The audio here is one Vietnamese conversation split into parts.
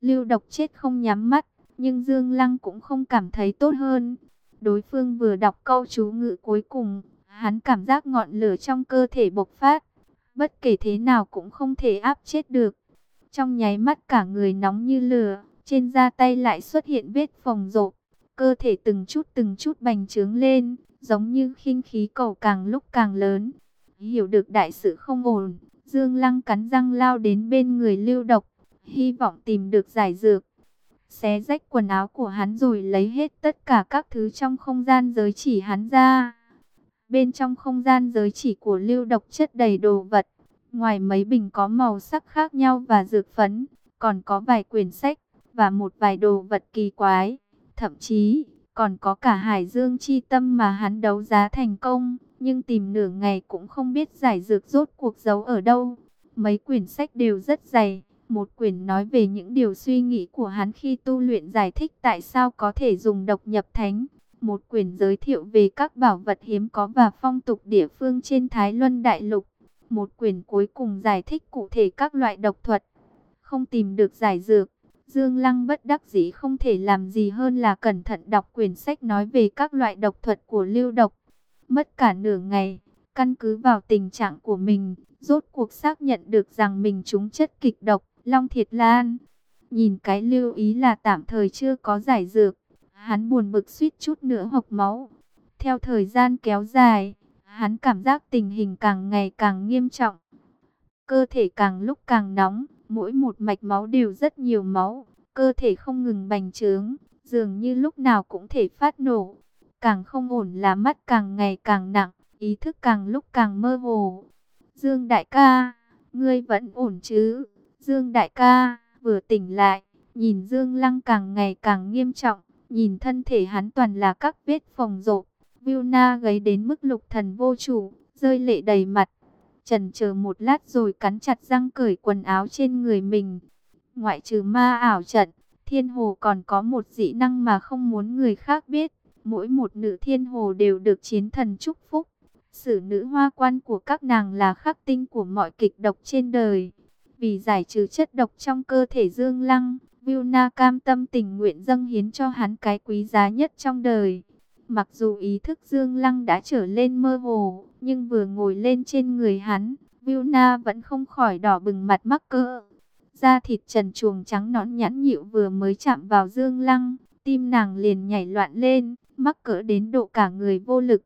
Lưu độc chết không nhắm mắt, nhưng Dương Lăng cũng không cảm thấy tốt hơn. Đối phương vừa đọc câu chú ngữ cuối cùng, hắn cảm giác ngọn lửa trong cơ thể bộc phát. Bất kể thế nào cũng không thể áp chết được. Trong nháy mắt cả người nóng như lửa, trên da tay lại xuất hiện vết phồng rộp. Cơ thể từng chút từng chút bành trướng lên, giống như khinh khí cầu càng lúc càng lớn. Hiểu được đại sự không ổn, Dương Lăng cắn răng lao đến bên người lưu độc, hy vọng tìm được giải dược. Xé rách quần áo của hắn rồi lấy hết tất cả các thứ trong không gian giới chỉ hắn ra. Bên trong không gian giới chỉ của lưu độc chất đầy đồ vật. Ngoài mấy bình có màu sắc khác nhau và dược phấn, còn có vài quyển sách và một vài đồ vật kỳ quái. Thậm chí, còn có cả hải dương chi tâm mà hắn đấu giá thành công, nhưng tìm nửa ngày cũng không biết giải dược rốt cuộc giấu ở đâu. Mấy quyển sách đều rất dày, một quyển nói về những điều suy nghĩ của hắn khi tu luyện giải thích tại sao có thể dùng độc nhập thánh. Một quyển giới thiệu về các bảo vật hiếm có và phong tục địa phương trên Thái Luân Đại Lục. Một quyển cuối cùng giải thích cụ thể các loại độc thuật. Không tìm được giải dược. Dương Lăng bất đắc dĩ không thể làm gì hơn là cẩn thận đọc quyển sách nói về các loại độc thuật của lưu độc. Mất cả nửa ngày, căn cứ vào tình trạng của mình, rốt cuộc xác nhận được rằng mình trúng chất kịch độc, Long Thiệt Lan. Nhìn cái lưu ý là tạm thời chưa có giải dược, hắn buồn bực suýt chút nữa hộc máu. Theo thời gian kéo dài, hắn cảm giác tình hình càng ngày càng nghiêm trọng. Cơ thể càng lúc càng nóng, mỗi một mạch máu đều rất nhiều máu, cơ thể không ngừng bành trướng, dường như lúc nào cũng thể phát nổ. Càng không ổn là mắt càng ngày càng nặng, ý thức càng lúc càng mơ hồ. Dương đại ca, ngươi vẫn ổn chứ? Dương đại ca, vừa tỉnh lại, nhìn Dương Lăng càng ngày càng nghiêm trọng, nhìn thân thể hắn toàn là các vết phồng rộp. Vilna gấy đến mức lục thần vô chủ, rơi lệ đầy mặt. Trần chờ một lát rồi cắn chặt răng cởi quần áo trên người mình. Ngoại trừ ma ảo trận, thiên hồ còn có một dị năng mà không muốn người khác biết. Mỗi một nữ thiên hồ đều được chiến thần chúc phúc. Sử nữ hoa quan của các nàng là khắc tinh của mọi kịch độc trên đời. Vì giải trừ chất độc trong cơ thể Dương Lăng, Vilna cam tâm tình nguyện dâng hiến cho hắn cái quý giá nhất trong đời. Mặc dù ý thức Dương Lăng đã trở lên mơ hồ, nhưng vừa ngồi lên trên người hắn, Vilna vẫn không khỏi đỏ bừng mặt mắc cỡ. Da thịt trần chuồng trắng nõn nhãn nhịu vừa mới chạm vào Dương Lăng, tim nàng liền nhảy loạn lên, mắc cỡ đến độ cả người vô lực.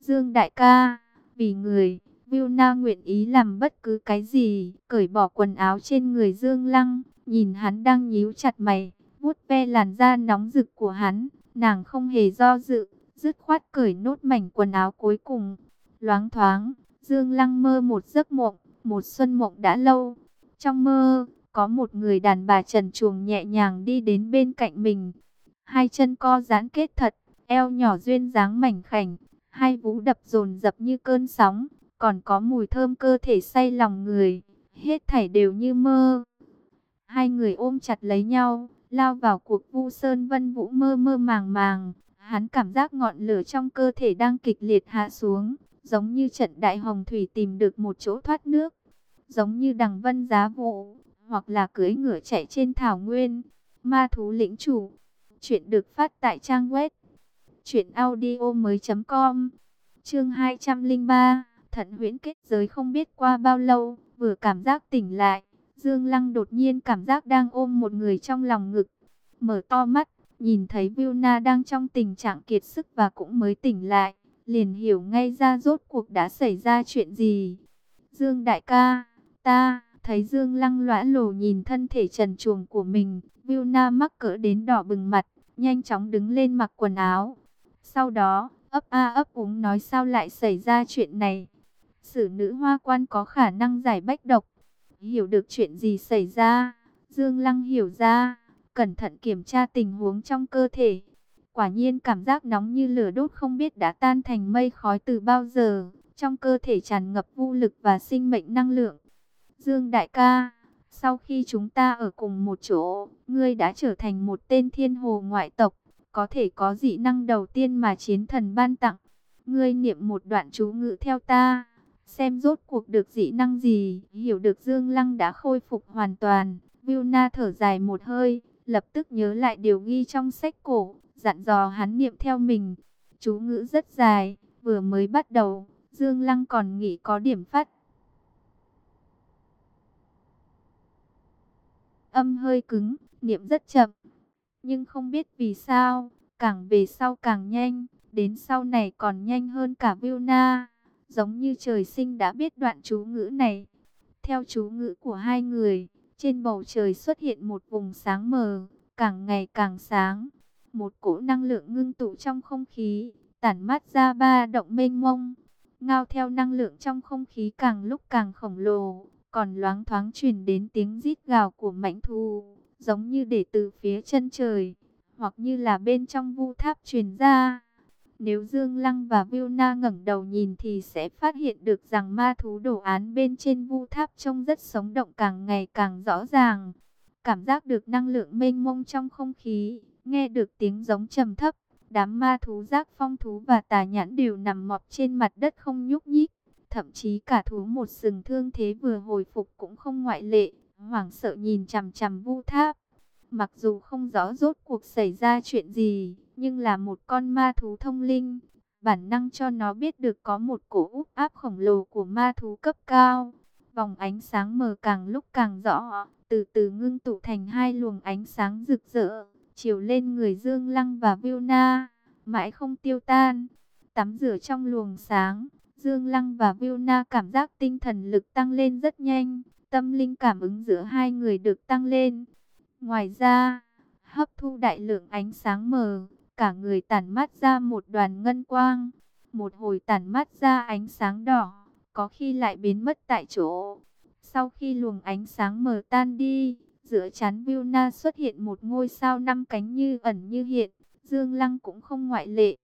Dương đại ca, vì người, Vilna nguyện ý làm bất cứ cái gì, cởi bỏ quần áo trên người Dương Lăng, nhìn hắn đang nhíu chặt mày, vuốt ve làn da nóng rực của hắn, nàng không hề do dự, dứt khoát cởi nốt mảnh quần áo cuối cùng. Loáng thoáng, Dương Lăng mơ một giấc mộng, một xuân mộng đã lâu. Trong mơ, có một người đàn bà trần chuồng nhẹ nhàng đi đến bên cạnh mình. Hai chân co giãn kết thật, eo nhỏ duyên dáng mảnh khảnh, hai vú đập dồn dập như cơn sóng, còn có mùi thơm cơ thể say lòng người, hết thảy đều như mơ. Hai người ôm chặt lấy nhau, lao vào cuộc vu sơn vân vũ mơ mơ màng màng. Hắn cảm giác ngọn lửa trong cơ thể đang kịch liệt hạ xuống, giống như trận đại hồng thủy tìm được một chỗ thoát nước, giống như đằng vân giá vụ, hoặc là cưới ngựa chạy trên thảo nguyên. Ma thú lĩnh chủ, chuyện được phát tại trang web truyệnaudiomoi.com. Chương 203, Thận Huyễn kết giới không biết qua bao lâu, vừa cảm giác tỉnh lại, Dương Lăng đột nhiên cảm giác đang ôm một người trong lòng ngực. Mở to mắt, nhìn thấy Vilna đang trong tình trạng kiệt sức và cũng mới tỉnh lại. Liền hiểu ngay ra rốt cuộc đã xảy ra chuyện gì. Dương đại ca, ta, thấy Dương Lăng lõa lồ nhìn thân thể trần truồng của mình. Vilna mắc cỡ đến đỏ bừng mặt, nhanh chóng đứng lên mặc quần áo. Sau đó, ấp a ấp úng nói sao lại xảy ra chuyện này. Sử nữ hoa quan có khả năng giải bách độc Hiểu được chuyện gì xảy ra, Dương Lăng hiểu ra, cẩn thận kiểm tra tình huống trong cơ thể. Quả nhiên cảm giác nóng như lửa đốt không biết đã tan thành mây khói từ bao giờ, trong cơ thể tràn ngập vô lực và sinh mệnh năng lượng. Dương đại ca, sau khi chúng ta ở cùng một chỗ, ngươi đã trở thành một tên thiên hồ ngoại tộc, có thể có dị năng đầu tiên mà chiến thần ban tặng. Ngươi niệm một đoạn chú ngữ theo ta xem rốt cuộc được dị năng gì, hiểu được Dương Lăng đã khôi phục hoàn toàn. Vilna thở dài một hơi, lập tức nhớ lại điều ghi trong sách cổ, dặn dò hắn niệm theo mình. Chú ngữ rất dài, vừa mới bắt đầu, Dương Lăng còn nghĩ có điểm phát. Âm hơi cứng, niệm rất chậm, nhưng không biết vì sao, càng về sau càng nhanh, đến sau này còn nhanh hơn cả Vilna, giống như trời sinh đã biết đoạn chú ngữ này. Theo chú ngữ của hai người, trên bầu trời xuất hiện một vùng sáng mờ, càng ngày càng sáng. Một cỗ năng lượng ngưng tụ trong không khí, tản mát ra ba động mênh mông. Ngao theo năng lượng trong không khí càng lúc càng khổng lồ, còn loáng thoáng truyền đến tiếng rít gào của mãnh thú, giống như để từ phía chân trời, hoặc như là bên trong vu tháp truyền ra. Nếu Dương Lăng và Viu Na ngẩng đầu nhìn thì sẽ phát hiện được rằng ma thú đồ án bên trên vu tháp trông rất sống động càng ngày càng rõ ràng. Cảm giác được năng lượng mênh mông trong không khí, nghe được tiếng giống trầm thấp. Đám ma thú giác phong thú và tà nhãn đều nằm mọp trên mặt đất không nhúc nhích. Thậm chí cả thú một sừng thương thế vừa hồi phục cũng không ngoại lệ, hoảng sợ nhìn chằm chằm vu tháp. Mặc dù không rõ rốt cuộc xảy ra chuyện gì, nhưng là một con ma thú thông linh, bản năng cho nó biết được có một cổ úp áp khổng lồ của ma thú cấp cao. Vòng ánh sáng mờ càng lúc càng rõ, từ từ ngưng tụ thành hai luồng ánh sáng rực rỡ, chiếu lên người Dương Lăng và Vilna, mãi không tiêu tan. Tắm rửa trong luồng sáng, Dương Lăng và Vilna cảm giác tinh thần lực tăng lên rất nhanh, tâm linh cảm ứng giữa hai người được tăng lên. Ngoài ra, hấp thu đại lượng ánh sáng mờ, cả người tản mát ra một đoàn ngân quang, một hồi tản mát ra ánh sáng đỏ, có khi lại biến mất tại chỗ. Sau khi luồng ánh sáng mờ tan đi, giữa chán Vilna xuất hiện một ngôi sao năm cánh như ẩn như hiện, Dương Lăng cũng không ngoại lệ.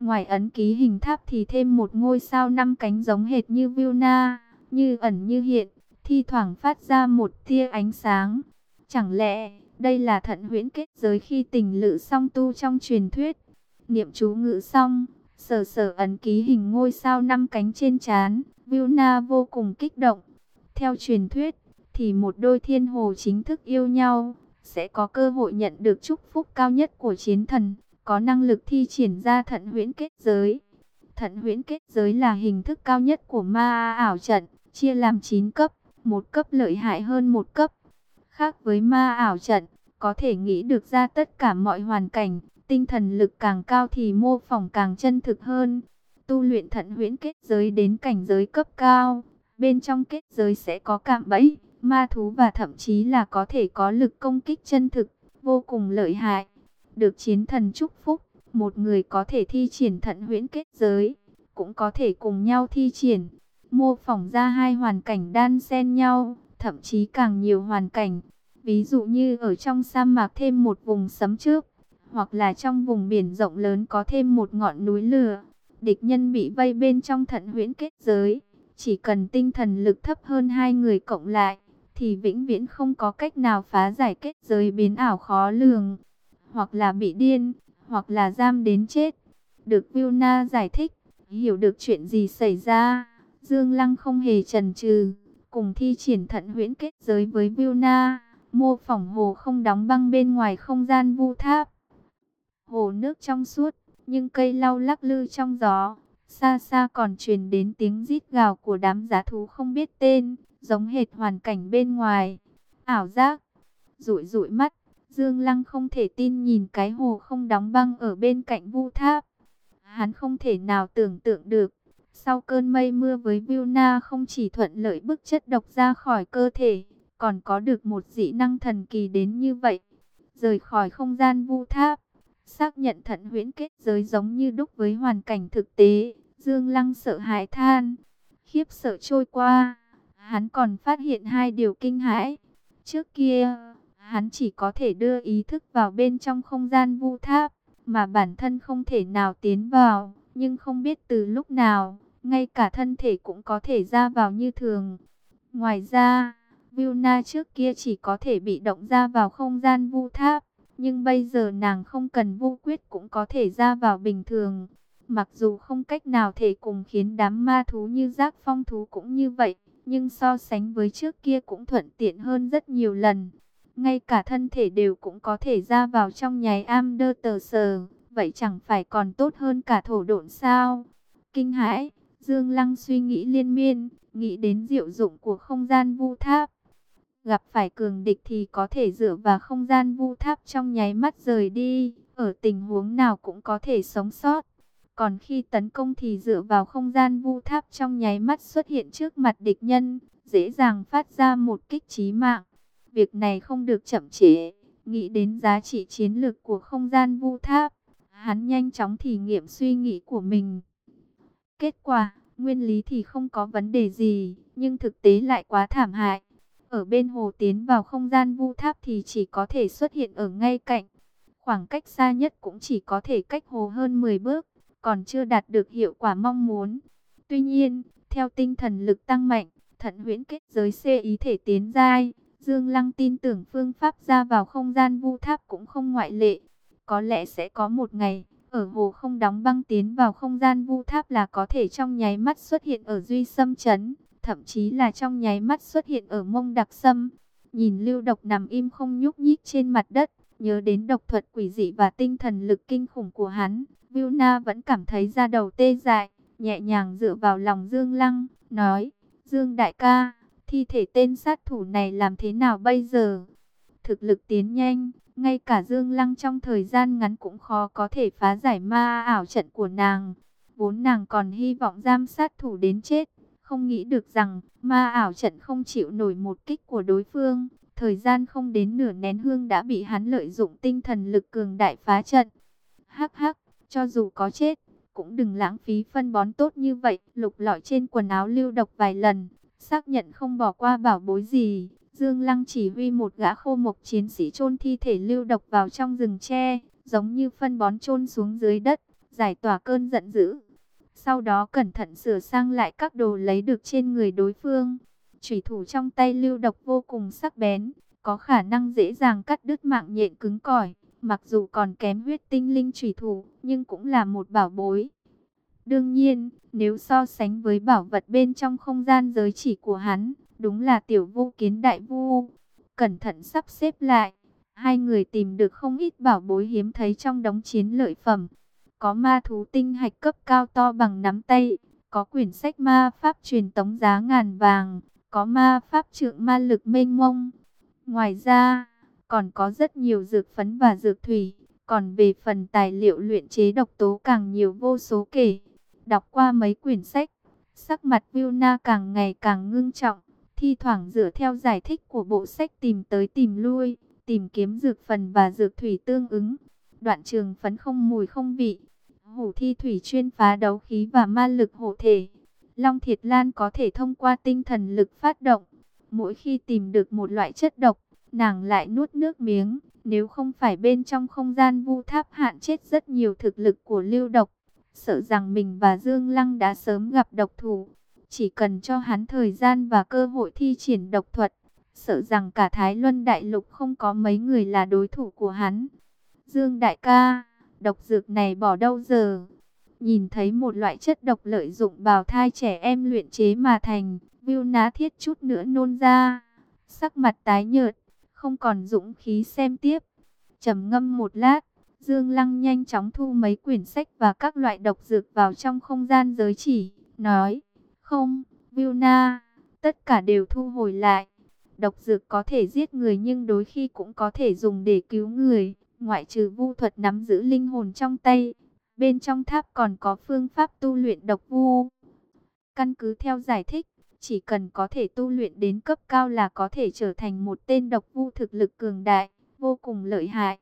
Ngoài ấn ký hình tháp thì thêm một ngôi sao năm cánh giống hệt như Vilna, như ẩn như hiện, thi thoảng phát ra một tia ánh sáng. Chẳng lẽ đây là thận huyễn kết giới khi tình lự song tu trong truyền thuyết? Niệm chú ngữ xong, sở sở ấn ký hình ngôi sao năm cánh trên chán, Na vô cùng kích động. Theo truyền thuyết, thì một đôi thiên hồ chính thức yêu nhau, sẽ có cơ hội nhận được chúc phúc cao nhất của chiến thần, có năng lực thi triển ra thận huyễn kết giới. Thận huyễn kết giới là hình thức cao nhất của ma ảo trận, chia làm 9 cấp, một cấp lợi hại hơn một cấp. Khác với ma ảo trận, có thể nghĩ được ra tất cả mọi hoàn cảnh, tinh thần lực càng cao thì mô phỏng càng chân thực hơn. Tu luyện thận huyễn kết giới đến cảnh giới cấp cao, bên trong kết giới sẽ có cạm bẫy, ma thú và thậm chí là có thể có lực công kích chân thực, vô cùng lợi hại. Được chiến thần chúc phúc, một người có thể thi triển thận huyễn kết giới, cũng có thể cùng nhau thi triển, mô phỏng ra hai hoàn cảnh đan xen nhau, thậm chí càng nhiều hoàn cảnh. Ví dụ như ở trong sa mạc thêm một vùng sấm trước, hoặc là trong vùng biển rộng lớn có thêm một ngọn núi lửa. Địch nhân bị vây bên trong thận huyễn kết giới, chỉ cần tinh thần lực thấp hơn hai người cộng lại, thì vĩnh viễn không có cách nào phá giải kết giới biến ảo khó lường, hoặc là bị điên, hoặc là giam đến chết. Được Vilna giải thích, hiểu được chuyện gì xảy ra, Dương Lăng không hề chần chừ, cùng thi triển thận huyễn kết giới với Vilna, mô phỏng hồ không đóng băng bên ngoài không gian vu tháp. Hồ nước trong suốt, nhưng cây lau lắc lư trong gió, xa xa còn truyền đến tiếng rít gào của đám giá thú không biết tên giống hệt hoàn cảnh bên ngoài. Ảo giác, rụi rụi mắt, Dương Lăng không thể tin nhìn cái hồ không đóng băng ở bên cạnh vu tháp. Hắn không thể nào tưởng tượng được, sau cơn mây mưa với Vilna không chỉ thuận lợi bức chất độc ra khỏi cơ thể, còn có được một dị năng thần kỳ đến như vậy. Rời khỏi không gian vu tháp, xác nhận thận huyễn kết giới giống như đúc với hoàn cảnh thực tế, Dương Lăng sợ hãi than, khiếp sợ trôi qua hắn còn phát hiện hai điều kinh hãi. Trước kia, hắn chỉ có thể đưa ý thức vào bên trong không gian vu tháp, mà bản thân không thể nào tiến vào, nhưng không biết từ lúc nào, ngay cả thân thể cũng có thể ra vào như thường. Ngoài ra, Vilna trước kia chỉ có thể bị động ra vào không gian vu tháp, nhưng bây giờ nàng không cần vu quyết cũng có thể ra vào bình thường. Mặc dù không cách nào thể cùng khiến đám ma thú như giác phong thú cũng như vậy, nhưng so sánh với trước kia cũng thuận tiện hơn rất nhiều lần. Ngay cả thân thể đều cũng có thể ra vào trong nháy am đơ tờ sờ, vậy chẳng phải còn tốt hơn cả thổ độn sao? Kinh hãi, Dương Lăng suy nghĩ liên miên, nghĩ đến diệu dụng của không gian vu tháp. Gặp phải cường địch thì có thể dựa vào không gian vu tháp trong nháy mắt rời đi, ở tình huống nào cũng có thể sống sót. Còn khi tấn công thì dựa vào không gian vu tháp trong nháy mắt xuất hiện trước mặt địch nhân, dễ dàng phát ra một kích trí mạng. Việc này không được chậm trễ, nghĩ đến giá trị chiến lược của không gian vu tháp. Hắn nhanh chóng thí nghiệm suy nghĩ của mình. Kết quả, nguyên lý thì không có vấn đề gì, nhưng thực tế lại quá thảm hại. Ở bên hồ tiến vào không gian vu tháp thì chỉ có thể xuất hiện ở ngay cạnh. Khoảng cách xa nhất cũng chỉ có thể cách hồ hơn 10 bước, còn chưa đạt được hiệu quả mong muốn. Tuy nhiên, theo tinh thần lực tăng mạnh, thận huyễn kết giới xê ý thể tiến giai, Dương Lăng tin tưởng phương pháp ra vào không gian vu tháp cũng không ngoại lệ. Có lẽ sẽ có một ngày, ở hồ không đóng băng tiến vào không gian vu tháp là có thể trong nháy mắt xuất hiện ở Duy Sâm chấn thậm chí là trong nháy mắt xuất hiện ở mông đặc sâm. Nhìn lưu độc nằm im không nhúc nhích trên mặt đất, nhớ đến độc thuật quỷ dị và tinh thần lực kinh khủng của hắn, Vilna vẫn cảm thấy da đầu tê dại, nhẹ nhàng dựa vào lòng Dương Lăng, nói, Dương đại ca, thi thể tên sát thủ này làm thế nào bây giờ? Thực lực tiến nhanh, ngay cả Dương Lăng trong thời gian ngắn cũng khó có thể phá giải ma ảo trận của nàng. Vốn nàng còn hy vọng giam sát thủ đến chết. Không nghĩ được rằng ma ảo trận không chịu nổi một kích của đối phương. Thời gian không đến nửa nén hương đã bị hắn lợi dụng tinh thần lực cường đại phá trận. Hắc hắc, cho dù có chết, cũng đừng lãng phí phân bón tốt như vậy. Lục lọi trên quần áo lưu độc vài lần, xác nhận không bỏ qua bảo bối gì. Dương Lăng chỉ huy một gã khô mộc chiến sĩ chôn thi thể lưu độc vào trong rừng tre, giống như phân bón chôn xuống dưới đất, giải tỏa cơn giận dữ. Sau đó cẩn thận sửa sang lại các đồ lấy được trên người đối phương. Chủy thủ trong tay lưu độc vô cùng sắc bén, có khả năng dễ dàng cắt đứt mạng nhện cứng cỏi. Mặc dù còn kém huyết tinh linh chủy thủ, nhưng cũng là một bảo bối. Đương nhiên, nếu so sánh với bảo vật bên trong không gian giới chỉ của hắn, Đúng là tiểu vu kiến đại vu. Cẩn thận sắp xếp lại. Hai người tìm được không ít bảo bối hiếm thấy trong đống chiến lợi phẩm. Có ma thú tinh hạch cấp cao to bằng nắm tay. Có quyển sách ma pháp truyền tống giá ngàn vàng. Có ma pháp trượng ma lực mênh mông. Ngoài ra, còn có rất nhiều dược phấn và dược thủy. Còn về phần tài liệu luyện chế độc tố càng nhiều vô số kể. Đọc qua mấy quyển sách, sắc mặt Vilna càng ngày càng ngưng trọng thi thoảng dựa theo giải thích của bộ sách tìm tới tìm lui, tìm kiếm dược phần và dược thủy tương ứng. Đoạn trường phấn không mùi không vị, hổ thi thủy chuyên phá đấu khí và ma lực hộ thể. Long Thiệt Lan có thể thông qua tinh thần lực phát động. Mỗi khi tìm được một loại chất độc, nàng lại nuốt nước miếng. Nếu không phải bên trong không gian vu tháp hạn chết rất nhiều thực lực của lưu độc, sợ rằng mình và Dương Lăng đã sớm gặp độc thủ. Chỉ cần cho hắn thời gian và cơ hội thi triển độc thuật, sợ rằng cả Thái Luân Đại Lục không có mấy người là đối thủ của hắn. Dương Đại ca, độc dược này bỏ đâu giờ? Nhìn thấy một loại chất độc lợi dụng bào thai trẻ em luyện chế mà thành, Viu Ná Thiết chút nữa nôn ra. Sắc mặt tái nhợt, không còn dũng khí xem tiếp. trầm ngâm một lát, Dương Lăng nhanh chóng thu mấy quyển sách và các loại độc dược vào trong không gian giới chỉ, nói không, Vilna, tất cả đều thu hồi lại. Độc dược có thể giết người nhưng đôi khi cũng có thể dùng để cứu người, ngoại trừ vu thuật nắm giữ linh hồn trong tay. Bên trong tháp còn có phương pháp tu luyện độc vu. Căn cứ theo giải thích, chỉ cần có thể tu luyện đến cấp cao là có thể trở thành một tên độc vu thực lực cường đại, vô cùng lợi hại.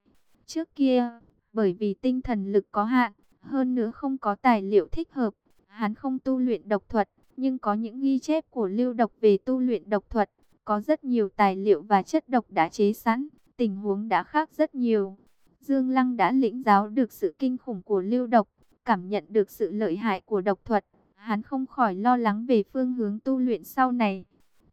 Trước kia, bởi vì tinh thần lực có hạn, hơn nữa không có tài liệu thích hợp, hắn không tu luyện độc thuật, nhưng có những ghi chép của lưu độc về tu luyện độc thuật, có rất nhiều tài liệu và chất độc đã chế sẵn, tình huống đã khác rất nhiều. Dương Lăng đã lĩnh giáo được sự kinh khủng của lưu độc, cảm nhận được sự lợi hại của độc thuật, hắn không khỏi lo lắng về phương hướng tu luyện sau này.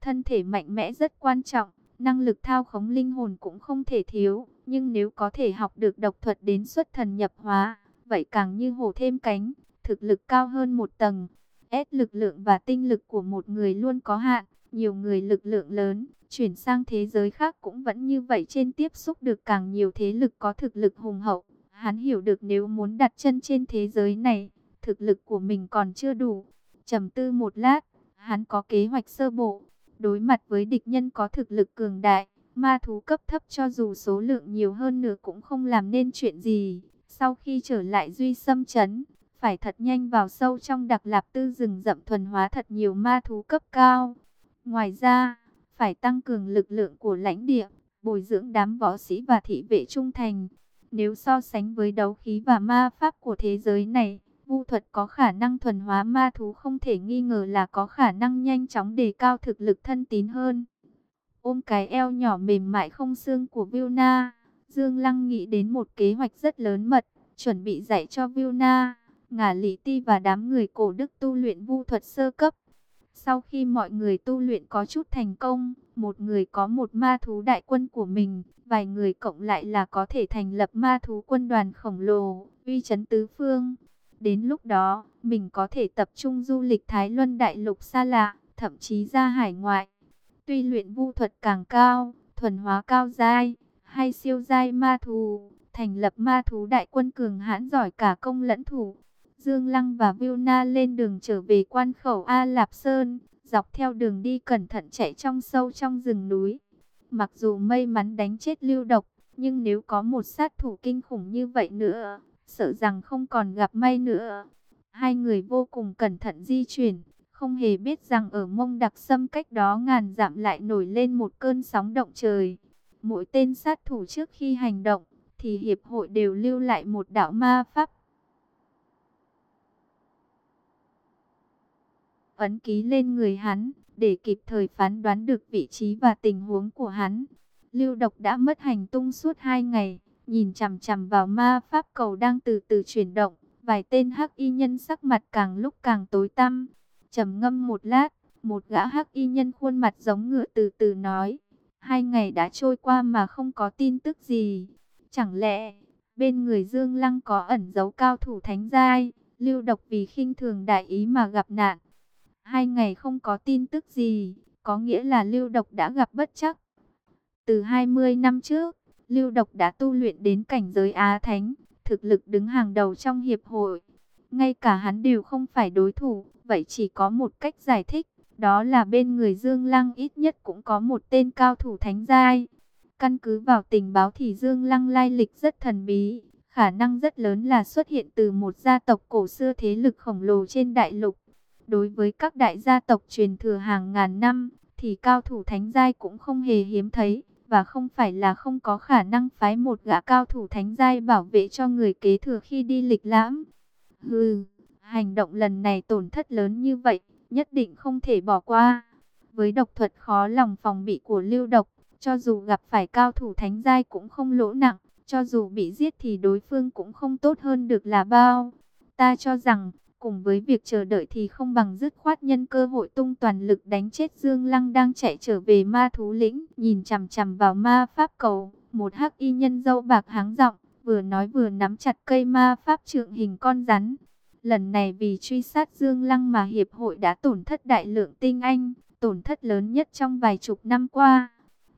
Thân thể mạnh mẽ rất quan trọng, năng lực thao khống linh hồn cũng không thể thiếu, nhưng nếu có thể học được độc thuật đến xuất thần nhập hóa, vậy càng như hổ thêm cánh, thực lực cao hơn một tầng. S lực lượng và tinh lực của một người luôn có hạn, nhiều người lực lượng lớn, chuyển sang thế giới khác cũng vẫn như vậy trên tiếp xúc được càng nhiều thế lực có thực lực hùng hậu. Hắn hiểu được nếu muốn đặt chân trên thế giới này, thực lực của mình còn chưa đủ. trầm tư một lát, hắn có kế hoạch sơ bộ, đối mặt với địch nhân có thực lực cường đại, ma thú cấp thấp cho dù số lượng nhiều hơn nữa cũng không làm nên chuyện gì. Sau khi trở lại duy xâm chấn, phải thật nhanh vào sâu trong đặc lạp tư rừng rậm thuần hóa thật nhiều ma thú cấp cao. Ngoài ra, phải tăng cường lực lượng của lãnh địa, bồi dưỡng đám võ sĩ và thị vệ trung thành. Nếu so sánh với đấu khí và ma pháp của thế giới này, vu thuật có khả năng thuần hóa ma thú không thể nghi ngờ là có khả năng nhanh chóng đề cao thực lực thân tín hơn. Ôm cái eo nhỏ mềm mại không xương của Vilna, Dương Lăng nghĩ đến một kế hoạch rất lớn mật, chuẩn bị dạy cho Vilna, Ngả Lý Ti và đám người cổ đức tu luyện vu thuật sơ cấp. Sau khi mọi người tu luyện có chút thành công, một người có một ma thú đại quân của mình, vài người cộng lại là có thể thành lập ma thú quân đoàn khổng lồ, uy chấn tứ phương. Đến lúc đó, mình có thể tập trung du lịch Thái Luân Đại Lục xa lạ, thậm chí ra hải ngoại. Tuy luyện vu thuật càng cao, thuần hóa cao giai, hay siêu giai ma thú, thành lập ma thú đại quân cường hãn giỏi cả công lẫn thủ, Dương Lăng và Vilna lên đường trở về quan khẩu A Lạp Sơn, dọc theo đường đi cẩn thận chạy trong sâu trong rừng núi. Mặc dù may mắn đánh chết lưu độc, nhưng nếu có một sát thủ kinh khủng như vậy nữa, sợ rằng không còn gặp may nữa. Hai người vô cùng cẩn thận di chuyển, không hề biết rằng ở mông đặc sâm cách đó ngàn dặm lại nổi lên một cơn sóng động trời. Mỗi tên sát thủ trước khi hành động, thì hiệp hội đều lưu lại một đạo ma pháp ấn ký lên người hắn, để kịp thời phán đoán được vị trí và tình huống của hắn. Lưu độc đã mất hành tung suốt hai ngày, nhìn chằm chằm vào ma pháp cầu đang từ từ chuyển động, vài tên hắc y nhân sắc mặt càng lúc càng tối tăm. trầm ngâm một lát, một gã hắc y nhân khuôn mặt giống ngựa từ từ nói, hai ngày đã trôi qua mà không có tin tức gì. Chẳng lẽ, bên người Dương Lăng có ẩn dấu cao thủ thánh giai, lưu độc vì khinh thường đại ý mà gặp nạn. Hai ngày không có tin tức gì, có nghĩa là lưu độc đã gặp bất chắc. Từ 20 năm trước, lưu độc đã tu luyện đến cảnh giới Á Thánh, thực lực đứng hàng đầu trong hiệp hội. Ngay cả hắn đều không phải đối thủ, vậy chỉ có một cách giải thích, đó là bên người Dương Lăng ít nhất cũng có một tên cao thủ thánh giai. Căn cứ vào tình báo thì Dương Lăng lai lịch rất thần bí, khả năng rất lớn là xuất hiện từ một gia tộc cổ xưa thế lực khổng lồ trên đại lục. Đối với các đại gia tộc truyền thừa hàng ngàn năm, thì cao thủ thánh giai cũng không hề hiếm thấy, và không phải là không có khả năng phái một gã cao thủ thánh giai bảo vệ cho người kế thừa khi đi lịch lãm. Hừ, hành động lần này tổn thất lớn như vậy, nhất định không thể bỏ qua. Với độc thuật khó lòng phòng bị của lưu độc, cho dù gặp phải cao thủ thánh giai cũng không lỗ nặng, cho dù bị giết thì đối phương cũng không tốt hơn được là bao. Ta cho rằng, Cùng với việc chờ đợi thì không bằng dứt khoát nhân cơ hội tung toàn lực đánh chết Dương Lăng đang chạy trở về ma thú lĩnh. Nhìn chằm chằm vào ma pháp cầu, một hắc y nhân dâu bạc háng giọng, vừa nói vừa nắm chặt cây ma pháp trượng hình con rắn. Lần này vì truy sát Dương Lăng mà hiệp hội đã tổn thất đại lượng tinh anh, tổn thất lớn nhất trong vài chục năm qua.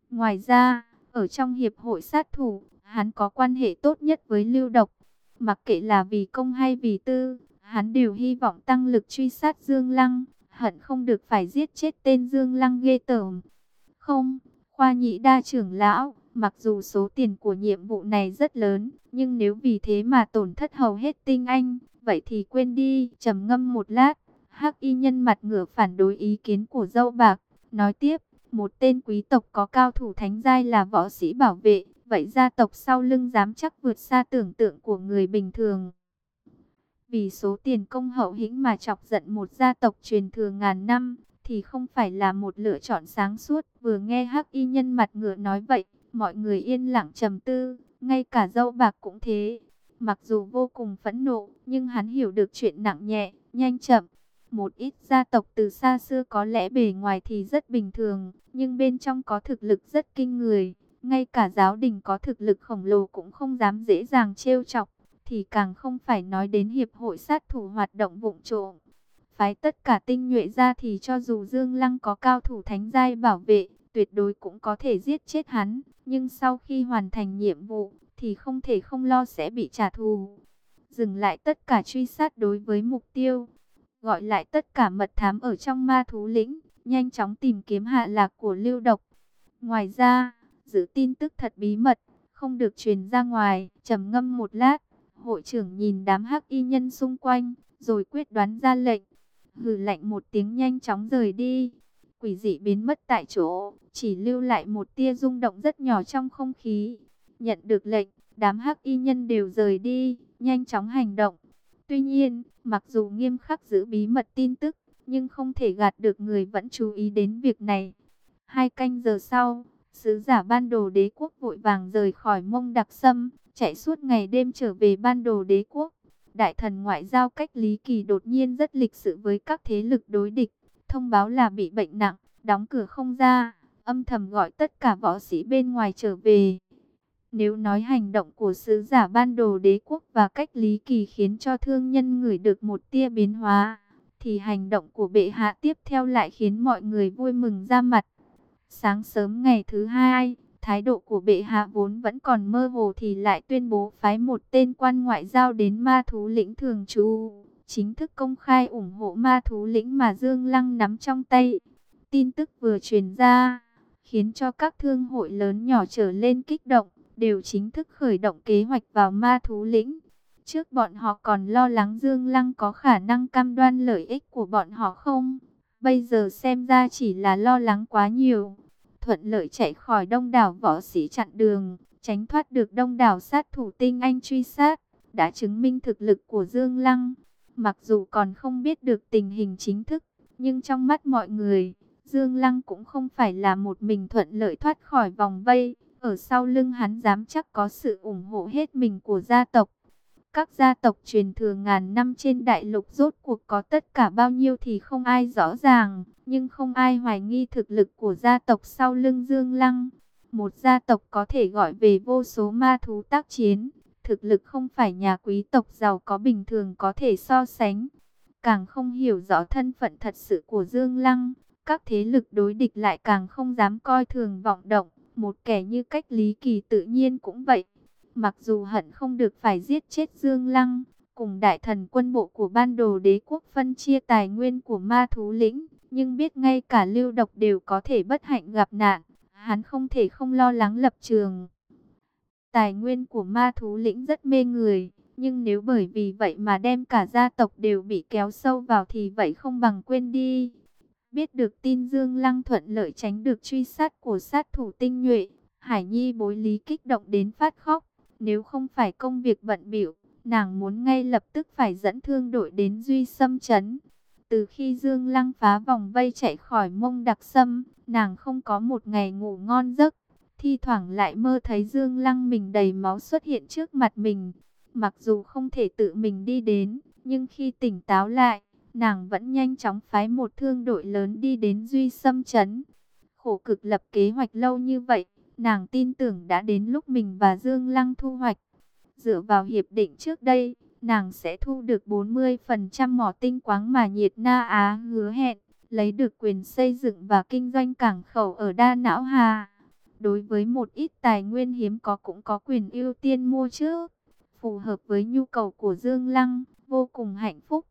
Ngoài ra, ở trong hiệp hội sát thủ, hắn có quan hệ tốt nhất với lưu độc. Mặc kệ là vì công hay vì tư, Hắn đều hy vọng tăng lực truy sát Dương Lăng, hận không được phải giết chết tên Dương Lăng ghê tởm. Không, khoa nhị đa trưởng lão, mặc dù số tiền của nhiệm vụ này rất lớn, nhưng nếu vì thế mà tổn thất hầu hết tinh anh, vậy thì quên đi, trầm ngâm một lát. Hắc y nhân mặt ngửa phản đối ý kiến của dâu bạc, nói tiếp, một tên quý tộc có cao thủ thánh giai là võ sĩ bảo vệ, vậy gia tộc sau lưng dám chắc vượt xa tưởng tượng của người bình thường. Vì số tiền công hậu hĩnh mà chọc giận một gia tộc truyền thừa ngàn năm, thì không phải là một lựa chọn sáng suốt. Vừa nghe hắc y nhân mặt ngựa nói vậy, mọi người yên lặng trầm tư, ngay cả dâu bạc cũng thế. Mặc dù vô cùng phẫn nộ, nhưng hắn hiểu được chuyện nặng nhẹ, nhanh chậm. Một ít gia tộc từ xa xưa có lẽ bề ngoài thì rất bình thường, nhưng bên trong có thực lực rất kinh người. Ngay cả giáo đình có thực lực khổng lồ cũng không dám dễ dàng trêu chọc thì càng không phải nói đến hiệp hội sát thủ hoạt động vụng trộm. phái tất cả tinh nhuệ ra thì cho dù Dương Lăng có cao thủ thánh giai bảo vệ, tuyệt đối cũng có thể giết chết hắn. Nhưng sau khi hoàn thành nhiệm vụ, thì không thể không lo sẽ bị trả thù. Dừng lại tất cả truy sát đối với mục tiêu, gọi lại tất cả mật thám ở trong ma thú lĩnh, nhanh chóng tìm kiếm hạ lạc của lưu độc. Ngoài ra, giữ tin tức thật bí mật, không được truyền ra ngoài, trầm ngâm một lát, hội trưởng nhìn đám hắc y nhân xung quanh, rồi quyết đoán ra lệnh, hừ lạnh một tiếng nhanh chóng rời đi. Quỷ dị biến mất tại chỗ, chỉ lưu lại một tia rung động rất nhỏ trong không khí. Nhận được lệnh, đám hắc y nhân đều rời đi, nhanh chóng hành động. Tuy nhiên, mặc dù nghiêm khắc giữ bí mật tin tức, nhưng không thể gạt được người vẫn chú ý đến việc này. Hai canh giờ sau, sứ giả ban đồ đế quốc vội vàng rời khỏi mông đặc sâm, chạy suốt ngày đêm trở về ban đồ đế quốc. Đại thần ngoại giao cách Lý Kỳ đột nhiên rất lịch sự với các thế lực đối địch, thông báo là bị bệnh nặng, đóng cửa không ra, âm thầm gọi tất cả võ sĩ bên ngoài trở về. Nếu nói hành động của sứ giả ban đồ đế quốc và cách Lý Kỳ khiến cho thương nhân ngửi được một tia biến hóa, thì hành động của bệ hạ tiếp theo lại khiến mọi người vui mừng ra mặt. Sáng sớm ngày thứ hai, thái độ của bệ hạ vốn vẫn còn mơ hồ thì lại tuyên bố phái một tên quan ngoại giao đến ma thú lĩnh thường trú, chính thức công khai ủng hộ ma thú lĩnh mà Dương Lăng nắm trong tay. Tin tức vừa truyền ra, khiến cho các thương hội lớn nhỏ trở lên kích động, đều chính thức khởi động kế hoạch vào ma thú lĩnh. Trước bọn họ còn lo lắng Dương Lăng có khả năng cam đoan lợi ích của bọn họ không? Bây giờ xem ra chỉ là lo lắng quá nhiều thuận lợi chạy khỏi đông đảo võ sĩ chặn đường, tránh thoát được đông đảo sát thủ tinh anh truy sát, đã chứng minh thực lực của Dương Lăng. Mặc dù còn không biết được tình hình chính thức, nhưng trong mắt mọi người, Dương Lăng cũng không phải là một mình thuận lợi thoát khỏi vòng vây. Ở sau lưng hắn dám chắc có sự ủng hộ hết mình của gia tộc. Các gia tộc truyền thừa ngàn năm trên đại lục rốt cuộc có tất cả bao nhiêu thì không ai rõ ràng, nhưng không ai hoài nghi thực lực của gia tộc sau lưng Dương Lăng. Một gia tộc có thể gọi về vô số ma thú tác chiến, thực lực không phải nhà quý tộc giàu có bình thường có thể so sánh. Càng không hiểu rõ thân phận thật sự của Dương Lăng, các thế lực đối địch lại càng không dám coi thường vọng động, một kẻ như cách lý kỳ tự nhiên cũng vậy. Mặc dù hận không được phải giết chết Dương Lăng, cùng đại thần quân bộ của ban đồ đế quốc phân chia tài nguyên của ma thú lĩnh, nhưng biết ngay cả lưu độc đều có thể bất hạnh gặp nạn, hắn không thể không lo lắng lập trường. Tài nguyên của ma thú lĩnh rất mê người, nhưng nếu bởi vì vậy mà đem cả gia tộc đều bị kéo sâu vào thì vậy không bằng quên đi. Biết được tin Dương Lăng thuận lợi tránh được truy sát của sát thủ tinh nhuệ, Hải Nhi bối lý kích động đến phát khóc. Nếu không phải công việc bận biểu, nàng muốn ngay lập tức phải dẫn thương đội đến Duy Sâm Trấn. Từ khi Dương Lăng phá vòng vây chạy khỏi mông đặc sâm, nàng không có một ngày ngủ ngon giấc. Thi thoảng lại mơ thấy Dương Lăng mình đầy máu xuất hiện trước mặt mình. Mặc dù không thể tự mình đi đến, nhưng khi tỉnh táo lại, nàng vẫn nhanh chóng phái một thương đội lớn đi đến Duy Sâm Trấn. Khổ cực lập kế hoạch lâu như vậy, Nàng tin tưởng đã đến lúc mình và Dương Lăng thu hoạch. Dựa vào hiệp định trước đây, nàng sẽ thu được 40% mỏ tinh quáng mà Nhiệt Na Á hứa hẹn, lấy được quyền xây dựng và kinh doanh cảng khẩu ở Đa Não Hà. Đối với một ít tài nguyên hiếm có cũng có quyền ưu tiên mua trước, phù hợp với nhu cầu của Dương Lăng, vô cùng hạnh phúc.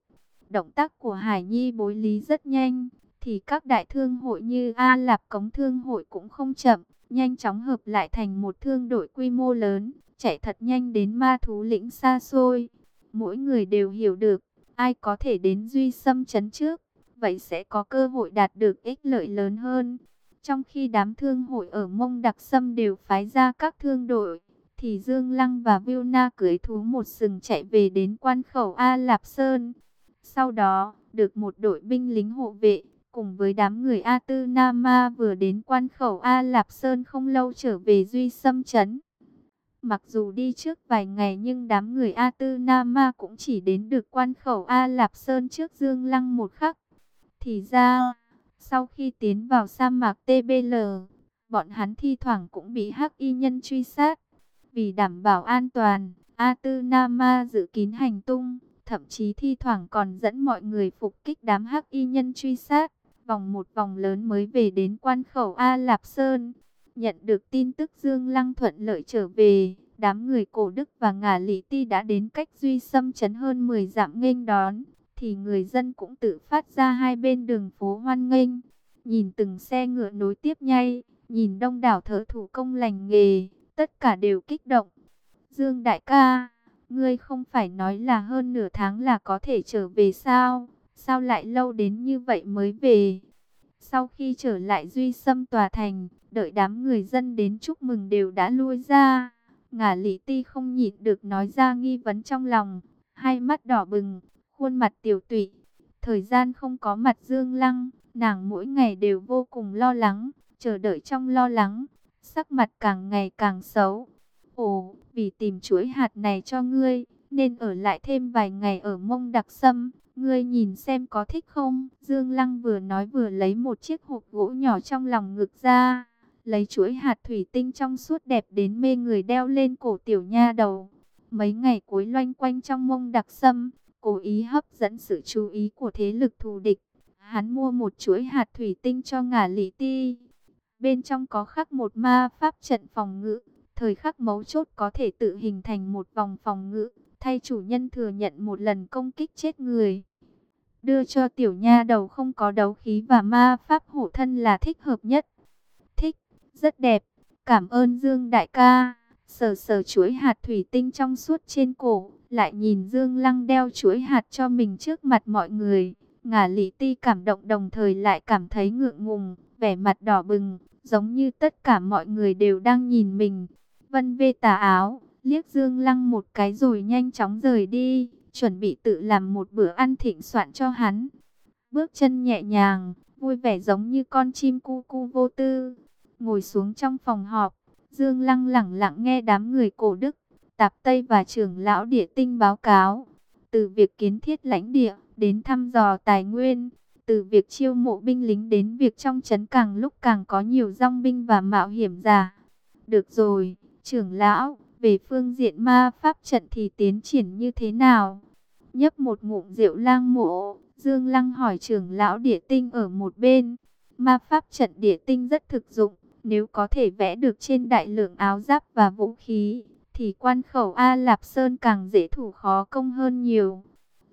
Động tác của Hải Nhi bối lý rất nhanh, thì các đại thương hội như A Lạp Cống Thương hội cũng không chậm nhanh chóng hợp lại thành một thương đội quy mô lớn, chạy thật nhanh đến ma thú lĩnh xa xôi. Mỗi người đều hiểu được, ai có thể đến duy xâm chấn trước, vậy sẽ có cơ hội đạt được ích lợi lớn hơn. Trong khi đám thương hội ở mông đặc sâm đều phái ra các thương đội, thì Dương Lăng và Viu Na cưới thú một sừng chạy về đến quan khẩu A Lạp Sơn. Sau đó, được một đội binh lính hộ vệ, cùng với đám người A Tư Na Ma vừa đến quan khẩu A Lạp Sơn không lâu trở về Duy Sâm Trấn. Mặc dù đi trước vài ngày nhưng đám người A Tư Na Ma cũng chỉ đến được quan khẩu A Lạp Sơn trước Dương Lăng một khắc. Thì ra, sau khi tiến vào sa mạc TBL, bọn hắn thi thoảng cũng bị hắc y nhân truy sát. Vì đảm bảo an toàn, A Tư Na Ma giữ kín hành tung, thậm chí thi thoảng còn dẫn mọi người phục kích đám hắc y nhân truy sát, vòng một vòng lớn mới về đến quan khẩu A Lạp Sơn. Nhận được tin tức Dương Lăng thuận lợi trở về, đám người cổ đức và ngả lý ti đã đến cách duy xâm chấn hơn 10 dặm nghênh đón, thì người dân cũng tự phát ra hai bên đường phố hoan nghênh, nhìn từng xe ngựa nối tiếp nhay, nhìn đông đảo thợ thủ công lành nghề, tất cả đều kích động. Dương đại ca, ngươi không phải nói là hơn nửa tháng là có thể trở về sao? Sao lại lâu đến như vậy mới về? Sau khi trở lại Duy xâm tòa thành, đợi đám người dân đến chúc mừng đều đã lui ra. Ngả lý ti không nhịn được nói ra nghi vấn trong lòng, hai mắt đỏ bừng, khuôn mặt tiểu tụy. Thời gian không có mặt Dương Lăng, nàng mỗi ngày đều vô cùng lo lắng, chờ đợi trong lo lắng, sắc mặt càng ngày càng xấu. Ồ, vì tìm chuỗi hạt này cho ngươi, nên ở lại thêm vài ngày ở mông đặc sâm. Ngươi nhìn xem có thích không? Dương Lăng vừa nói vừa lấy một chiếc hộp gỗ nhỏ trong lòng ngực ra. Lấy chuỗi hạt thủy tinh trong suốt đẹp đến mê người đeo lên cổ tiểu nha đầu. Mấy ngày cuối loanh quanh trong mông đặc sâm, cố ý hấp dẫn sự chú ý của thế lực thù địch. Hắn mua một chuỗi hạt thủy tinh cho ngả lý ti. Bên trong có khắc một ma pháp trận phòng ngự. Thời khắc mấu chốt có thể tự hình thành một vòng phòng ngự, thay chủ nhân thừa nhận một lần công kích chết người. Đưa cho tiểu nha đầu không có đấu khí và ma pháp hộ thân là thích hợp nhất. Thích, rất đẹp, cảm ơn Dương đại ca. Sờ sờ chuỗi hạt thủy tinh trong suốt trên cổ, lại nhìn Dương Lăng đeo chuỗi hạt cho mình trước mặt mọi người. Ngả lý ti cảm động đồng thời lại cảm thấy ngượng ngùng, vẻ mặt đỏ bừng, giống như tất cả mọi người đều đang nhìn mình. Vân vê tà áo, liếc Dương Lăng một cái rồi nhanh chóng rời đi, chuẩn bị tự làm một bữa ăn thịnh soạn cho hắn. Bước chân nhẹ nhàng, vui vẻ giống như con chim cu cu vô tư. Ngồi xuống trong phòng họp, Dương Lăng lẳng lặng nghe đám người cổ đức, tạp Tây và trưởng lão địa tinh báo cáo. Từ việc kiến thiết lãnh địa, đến thăm dò tài nguyên, từ việc chiêu mộ binh lính đến việc trong trấn càng lúc càng có nhiều rong binh và mạo hiểm giả. Được rồi, trưởng lão, về phương diện ma pháp trận thì tiến triển như thế nào? Nhấp một ngụm rượu lang mộ, Dương Lăng hỏi trưởng lão địa tinh ở một bên. Ma pháp trận địa tinh rất thực dụng, nếu có thể vẽ được trên đại lượng áo giáp và vũ khí, thì quan khẩu A Lạp Sơn càng dễ thủ khó công hơn nhiều.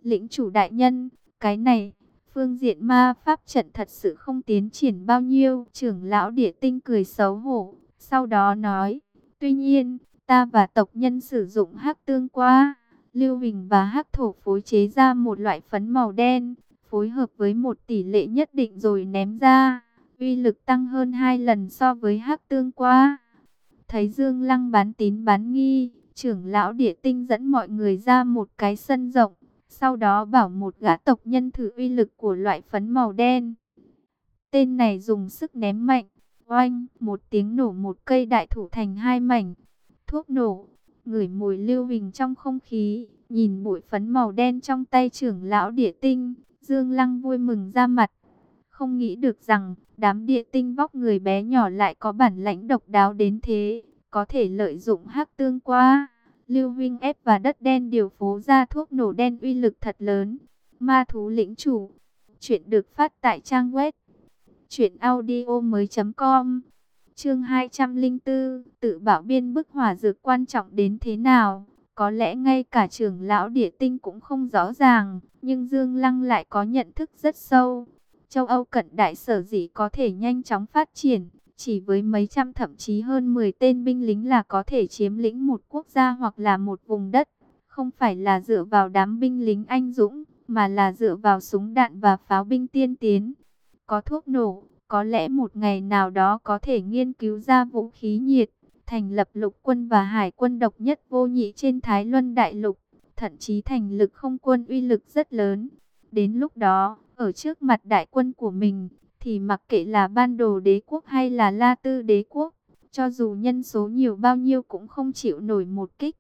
Lĩnh chủ đại nhân, cái này, phương diện ma pháp trận thật sự không tiến triển bao nhiêu. Trưởng lão địa tinh cười xấu hổ, sau đó nói, tuy nhiên, ta và tộc nhân sử dụng hắc tương qua. Lưu Huỳnh và hắc thổ phối chế ra một loại phấn màu đen, phối hợp với một tỷ lệ nhất định rồi ném ra. Uy lực tăng hơn hai lần so với hắc tương qua. Thấy Dương Lăng bán tín bán nghi, trưởng lão địa tinh dẫn mọi người ra một cái sân rộng. Sau đó bảo một gã tộc nhân thử uy lực của loại phấn màu đen. Tên này dùng sức ném mạnh. Oanh, một tiếng nổ một cây đại thủ thành hai mảnh. Thuốc nổ, ngửi mùi lưu huỳnh trong không khí, nhìn bụi phấn màu đen trong tay trưởng lão địa tinh, Dương Lăng vui mừng ra mặt. Không nghĩ được rằng, đám địa tinh vóc người bé nhỏ lại có bản lãnh độc đáo đến thế, có thể lợi dụng hắc tương qua. Lưu Vinh ép và đất đen điều phố ra thuốc nổ đen uy lực thật lớn. Ma thú lĩnh chủ. Chuyện được phát tại trang web. Chuyện audio mới.com Chương 204, tự bảo biên bức hỏa dược quan trọng đến thế nào? Có lẽ ngay cả trưởng lão địa tinh cũng không rõ ràng, nhưng Dương Lăng lại có nhận thức rất sâu. Châu Âu cận đại sở dĩ có thể nhanh chóng phát triển, chỉ với mấy trăm thậm chí hơn 10 tên binh lính là có thể chiếm lĩnh một quốc gia hoặc là một vùng đất. Không phải là dựa vào đám binh lính anh dũng, mà là dựa vào súng đạn và pháo binh tiên tiến. Có thuốc nổ, có lẽ một ngày nào đó có thể nghiên cứu ra vũ khí nhiệt, thành lập lục quân và hải quân độc nhất vô nhị trên Thái Luân Đại Lục, thậm chí thành lực không quân uy lực rất lớn. Đến lúc đó, ở trước mặt đại quân của mình, thì mặc kệ là ban đồ đế quốc hay là la tư đế quốc, cho dù nhân số nhiều bao nhiêu cũng không chịu nổi một kích.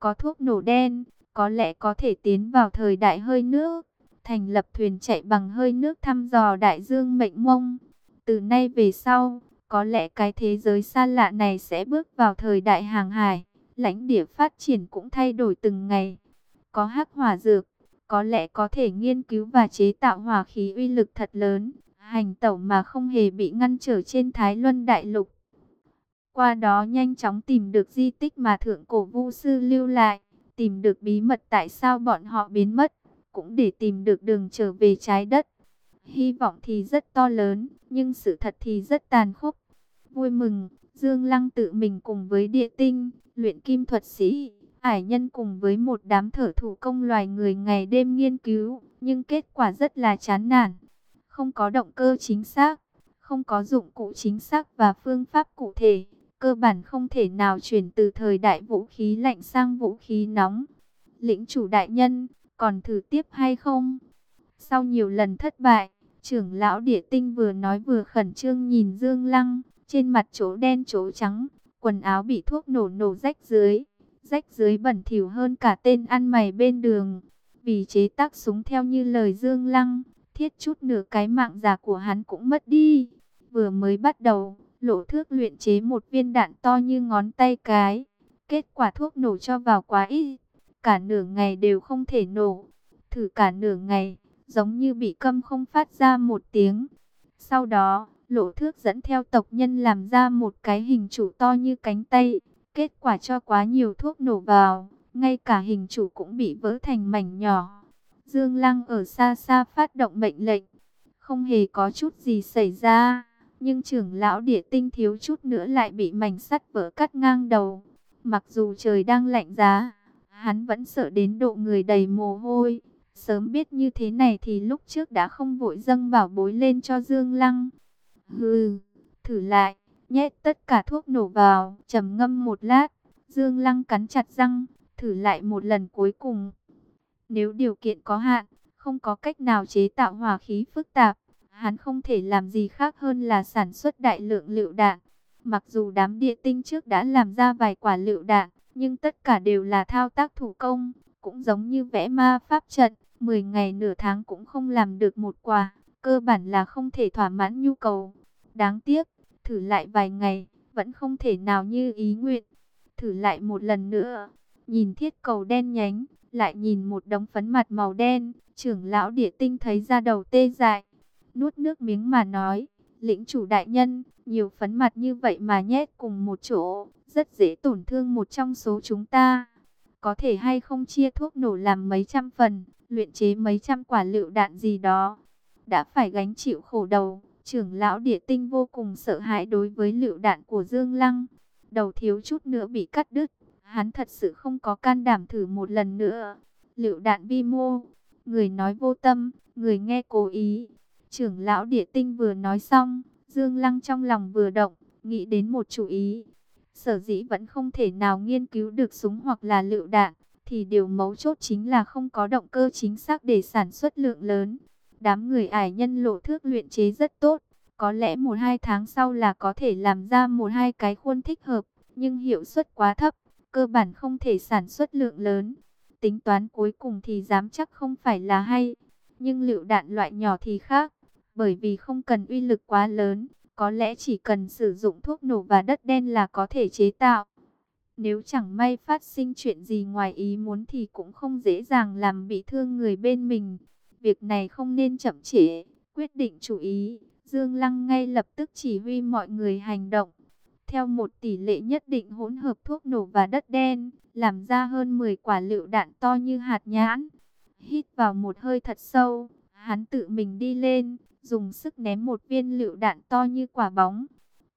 Có thuốc nổ đen, có lẽ có thể tiến vào thời đại hơi nước, thành lập thuyền chạy bằng hơi nước thăm dò đại dương mệnh mông. Từ nay về sau, có lẽ cái thế giới xa lạ này sẽ bước vào thời đại hàng hải, lãnh địa phát triển cũng thay đổi từng ngày. Có hắc hỏa dược, có lẽ có thể nghiên cứu và chế tạo hỏa khí uy lực thật lớn, hành tẩu mà không hề bị ngăn trở trên Thái Luân Đại Lục. Qua đó nhanh chóng tìm được di tích mà thượng cổ vu sư lưu lại, tìm được bí mật tại sao bọn họ biến mất, cũng để tìm được đường trở về trái đất. Hy vọng thì rất to lớn, nhưng sự thật thì rất tàn khốc. Vui mừng, Dương Lăng tự mình cùng với địa tinh, luyện kim thuật sĩ, ải nhân cùng với một đám thở thủ công loài người ngày đêm nghiên cứu, nhưng kết quả rất là chán nản. Không có động cơ chính xác, không có dụng cụ chính xác và phương pháp cụ thể, cơ bản không thể nào chuyển từ thời đại vũ khí lạnh sang vũ khí nóng. Lĩnh chủ đại nhân, còn thử tiếp hay không? Sau nhiều lần thất bại, trưởng lão địa tinh vừa nói vừa khẩn trương nhìn Dương Lăng, trên mặt chỗ đen chỗ trắng, quần áo bị thuốc nổ nổ rách dưới, rách dưới bẩn thỉu hơn cả tên ăn mày bên đường. Vì chế tác súng theo như lời Dương Lăng, thiết chút nửa cái mạng già của hắn cũng mất đi. Vừa mới bắt đầu, lộ thước luyện chế một viên đạn to như ngón tay cái. Kết quả thuốc nổ cho vào quá ít, cả nửa ngày đều không thể nổ. Thử cả nửa ngày, giống như bị câm không phát ra một tiếng. Sau đó, lộ thước dẫn theo tộc nhân làm ra một cái hình trụ to như cánh tay. Kết quả cho quá nhiều thuốc nổ vào, ngay cả hình trụ cũng bị vỡ thành mảnh nhỏ. Dương Lăng ở xa xa phát động mệnh lệnh, không hề có chút gì xảy ra. Nhưng trưởng lão địa tinh thiếu chút nữa lại bị mảnh sắt vỡ cắt ngang đầu. Mặc dù trời đang lạnh giá, hắn vẫn sợ đến độ người đầy mồ hôi. Sớm biết như thế này thì lúc trước đã không vội dâng bảo bối lên cho Dương Lăng. Hừ, thử lại, nhét tất cả thuốc nổ vào, trầm ngâm một lát. Dương Lăng cắn chặt răng, thử lại một lần cuối cùng. Nếu điều kiện có hạn, không có cách nào chế tạo hỏa khí phức tạp, hắn không thể làm gì khác hơn là sản xuất đại lượng lựu đạn. Mặc dù đám địa tinh trước đã làm ra vài quả lựu đạn, nhưng tất cả đều là thao tác thủ công, cũng giống như vẽ ma pháp trận, 10 ngày nửa tháng cũng không làm được một quả, cơ bản là không thể thỏa mãn nhu cầu. Đáng tiếc, thử lại vài ngày, vẫn không thể nào như ý nguyện. Thử lại một lần nữa, nhìn thiết cầu đen nhánh, lại nhìn một đống phấn mặt màu đen, trưởng lão địa tinh thấy ra đầu tê dại. Nuốt nước miếng mà nói, lĩnh chủ đại nhân, nhiều phấn mặt như vậy mà nhét cùng một chỗ, rất dễ tổn thương một trong số chúng ta. Có thể hay không chia thuốc nổ làm mấy trăm phần, luyện chế mấy trăm quả lựu đạn gì đó. Đã phải gánh chịu khổ đầu, trưởng lão địa tinh vô cùng sợ hãi đối với lựu đạn của Dương Lăng. Đầu thiếu chút nữa bị cắt đứt, hắn thật sự không có can đảm thử một lần nữa. Lựu đạn vi mô, người nói vô tâm, người nghe cố ý. Trưởng lão địa tinh vừa nói xong, Dương Lăng trong lòng vừa động, nghĩ đến một chủ ý. Sở dĩ vẫn không thể nào nghiên cứu được súng hoặc là lựu đạn, thì điều mấu chốt chính là không có động cơ chính xác để sản xuất lượng lớn. Đám người ải nhân lộ thước luyện chế rất tốt, có lẽ một hai tháng sau là có thể làm ra một hai cái khuôn thích hợp, nhưng hiệu suất quá thấp, cơ bản không thể sản xuất lượng lớn. Tính toán cuối cùng thì dám chắc không phải là hay, nhưng lựu đạn loại nhỏ thì khác, bởi vì không cần uy lực quá lớn, có lẽ chỉ cần sử dụng thuốc nổ và đất đen là có thể chế tạo. Nếu chẳng may phát sinh chuyện gì ngoài ý muốn thì cũng không dễ dàng làm bị thương người bên mình. Việc này không nên chậm trễ, quyết định chủ ý. Dương Lăng ngay lập tức chỉ huy mọi người hành động. Theo một tỷ lệ nhất định hỗn hợp thuốc nổ và đất đen, làm ra hơn 10 quả lựu đạn to như hạt nhãn. Hít vào một hơi thật sâu, hắn tự mình đi lên, dùng sức ném một viên lựu đạn to như quả bóng.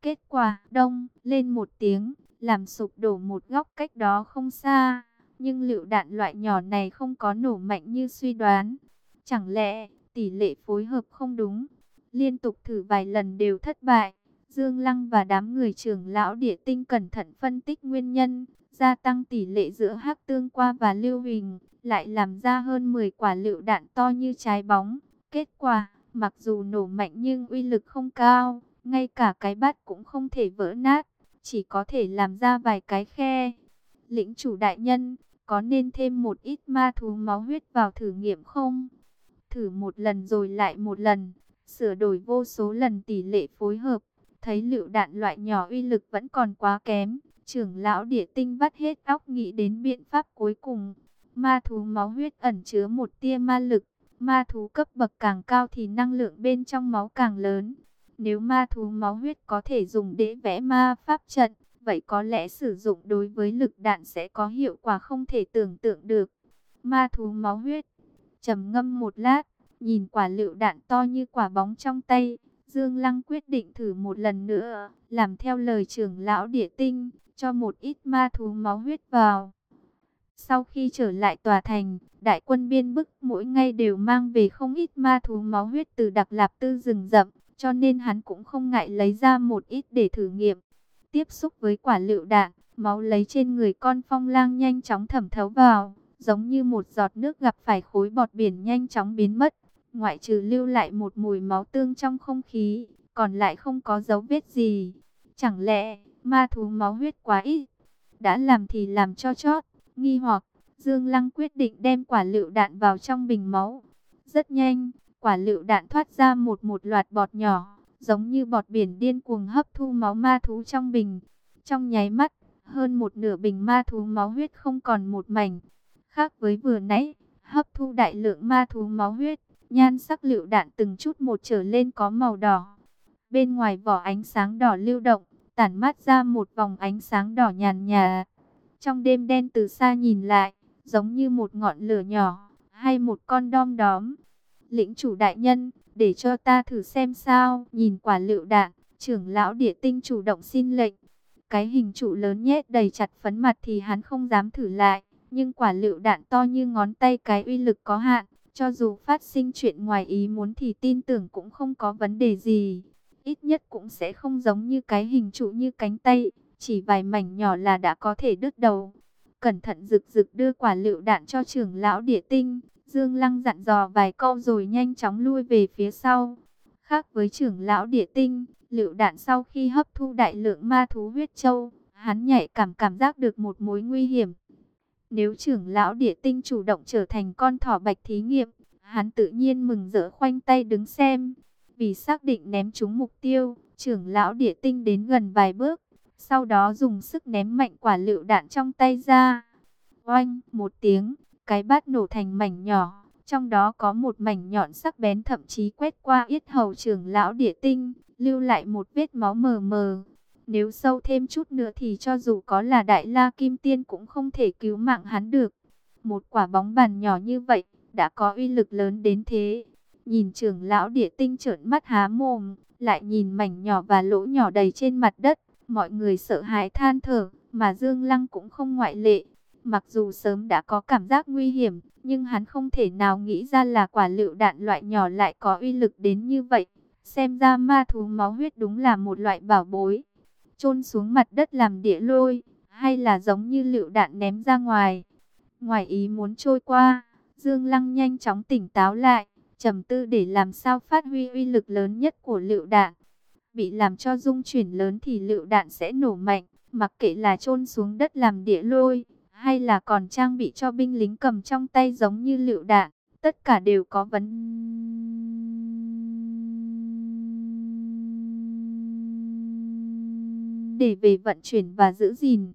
Kết quả, đông, lên một tiếng, làm sụp đổ một góc cách đó không xa. Nhưng lựu đạn loại nhỏ này không có nổ mạnh như suy đoán. Chẳng lẽ tỷ lệ phối hợp không đúng? Liên tục thử vài lần đều thất bại. Dương Lăng và đám người trưởng lão địa tinh cẩn thận phân tích nguyên nhân, gia tăng tỷ lệ giữa hắc tương qua và lưu huỳnh, lại làm ra hơn 10 quả lựu đạn to như trái bóng. Kết quả, mặc dù nổ mạnh nhưng uy lực không cao, ngay cả cái bát cũng không thể vỡ nát chỉ có thể làm ra vài cái khe. Lĩnh chủ đại nhân, có nên thêm một ít ma thú máu huyết vào thử nghiệm không? Thử một lần rồi lại một lần, sửa đổi vô số lần tỷ lệ phối hợp, thấy lựu đạn loại nhỏ uy lực vẫn còn quá kém. Trưởng lão địa tinh vắt hết óc nghĩ đến biện pháp cuối cùng. Ma thú máu huyết ẩn chứa một tia ma lực, ma thú cấp bậc càng cao thì năng lượng bên trong máu càng lớn. Nếu ma thú máu huyết có thể dùng để vẽ ma pháp trận, vậy có lẽ sử dụng đối với lực đạn sẽ có hiệu quả không thể tưởng tượng được. Ma thú máu huyết, trầm ngâm một lát, nhìn quả lựu đạn to như quả bóng trong tay, Dương Lăng quyết định thử một lần nữa, làm theo lời trưởng lão địa tinh, cho một ít ma thú máu huyết vào. Sau khi trở lại tòa thành, đại quân biên bức mỗi ngày đều mang về không ít ma thú máu huyết từ đặc lạp tư rừng rậm, cho nên hắn cũng không ngại lấy ra một ít để thử nghiệm. Tiếp xúc với quả lựu đạn, máu lấy trên người con phong lang nhanh chóng thẩm thấu vào, giống như một giọt nước gặp phải khối bọt biển nhanh chóng biến mất. Ngoại trừ lưu lại một mùi máu tương trong không khí, còn lại không có dấu vết gì. Chẳng lẽ ma thú máu huyết quá ít? Đã làm thì làm cho chót, nghi hoặc Dương Lăng quyết định đem quả lựu đạn vào trong bình máu. Rất nhanh, quả lựu đạn thoát ra một một loạt bọt nhỏ, giống như bọt biển điên cuồng hấp thu máu ma thú trong bình. Trong nháy mắt, hơn một nửa bình ma thú máu huyết không còn một mảnh. Khác với vừa nãy, hấp thu đại lượng ma thú máu huyết, nhan sắc lựu đạn từng chút một trở lên có màu đỏ. Bên ngoài vỏ ánh sáng đỏ lưu động, tản mát ra một vòng ánh sáng đỏ nhàn nhà. Trong đêm đen từ xa nhìn lại, giống như một ngọn lửa nhỏ, hay một con đom đóm. Lĩnh chủ đại nhân, để cho ta thử xem sao, nhìn quả lựu đạn, trưởng lão địa tinh chủ động xin lệnh. Cái hình trụ lớn nhét đầy chặt phấn mặt thì hắn không dám thử lại, nhưng quả lựu đạn to như ngón tay cái uy lực có hạn, cho dù phát sinh chuyện ngoài ý muốn thì tin tưởng cũng không có vấn đề gì. Ít nhất cũng sẽ không giống như cái hình trụ như cánh tay, chỉ vài mảnh nhỏ là đã có thể đứt đầu. Cẩn thận rực rực đưa quả lựu đạn cho trưởng lão địa tinh, Dương Lăng dặn dò vài câu rồi nhanh chóng lui về phía sau. Khác với trưởng lão địa tinh, lựu đạn sau khi hấp thu đại lượng ma thú huyết châu, hắn nhạy cảm cảm giác được một mối nguy hiểm. Nếu trưởng lão địa tinh chủ động trở thành con thỏ bạch thí nghiệm, hắn tự nhiên mừng rỡ khoanh tay đứng xem. Vì xác định ném trúng mục tiêu, trưởng lão địa tinh đến gần vài bước, sau đó dùng sức ném mạnh quả lựu đạn trong tay ra. Oanh, một tiếng, cái bát nổ thành mảnh nhỏ, trong đó có một mảnh nhọn sắc bén thậm chí quét qua yết hầu trưởng lão địa tinh, lưu lại một vết máu mờ mờ. Nếu sâu thêm chút nữa thì cho dù có là đại la kim tiên cũng không thể cứu mạng hắn được. Một quả bóng bàn nhỏ như vậy, đã có uy lực lớn đến thế. Nhìn trưởng lão địa tinh trợn mắt há mồm, lại nhìn mảnh nhỏ và lỗ nhỏ đầy trên mặt đất. Mọi người sợ hãi than thở, mà Dương Lăng cũng không ngoại lệ. Mặc dù sớm đã có cảm giác nguy hiểm, nhưng hắn không thể nào nghĩ ra là quả lựu đạn loại nhỏ lại có uy lực đến như vậy. Xem ra ma thú máu huyết đúng là một loại bảo bối. Trôn xuống mặt đất làm địa lôi, hay là giống như lựu đạn ném ra ngoài. Ngoài ý muốn trôi qua, Dương Lăng nhanh chóng tỉnh táo lại, trầm tư để làm sao phát huy uy lực lớn nhất của lựu đạn. Bị làm cho dung chuyển lớn thì lựu đạn sẽ nổ mạnh, mặc kệ là trôn xuống đất làm địa lôi, hay là còn trang bị cho binh lính cầm trong tay giống như lựu đạn, tất cả đều có vấn để về vận chuyển và giữ gìn,